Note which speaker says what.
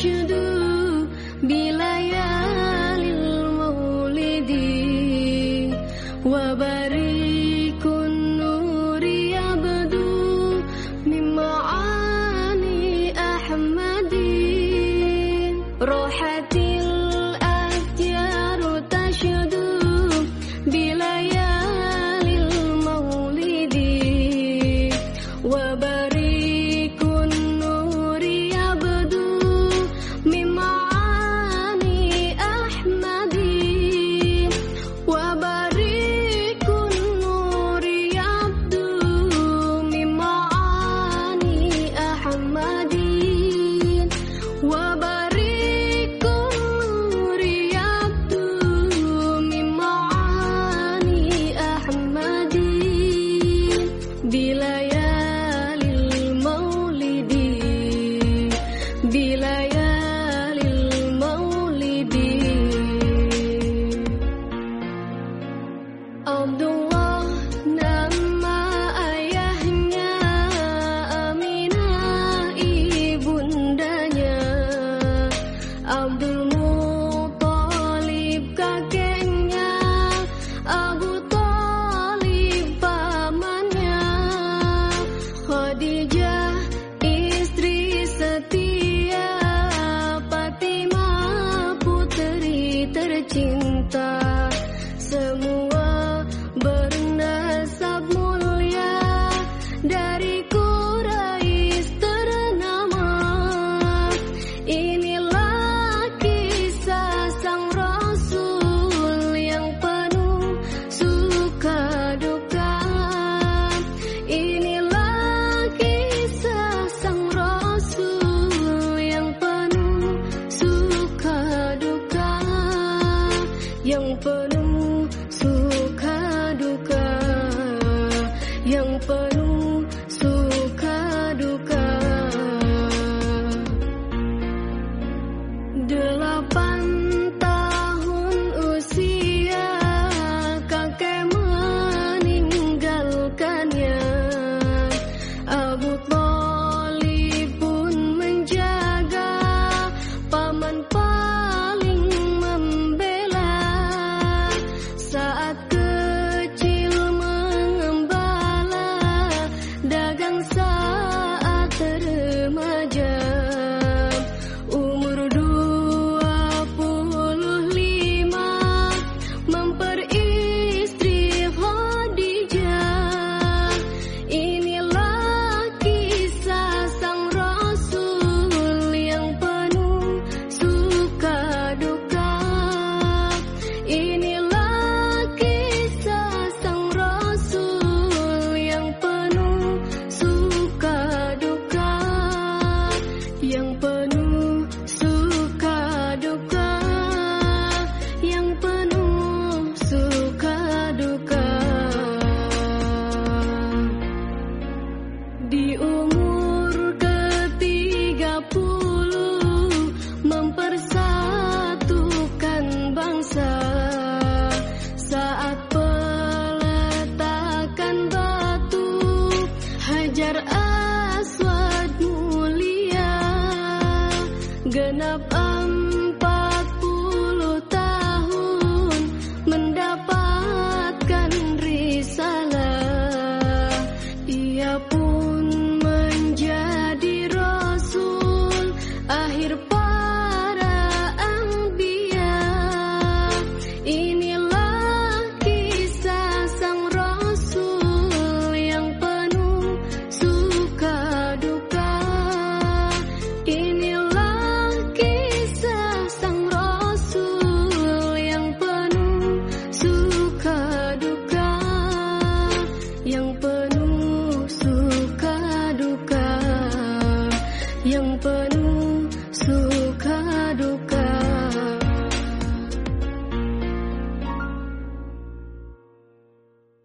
Speaker 1: أشد بليالي المولد وبريق النور يبدو من معاني أحمد. روحتي 我把听的。yang penuh 景色 above. yang penuh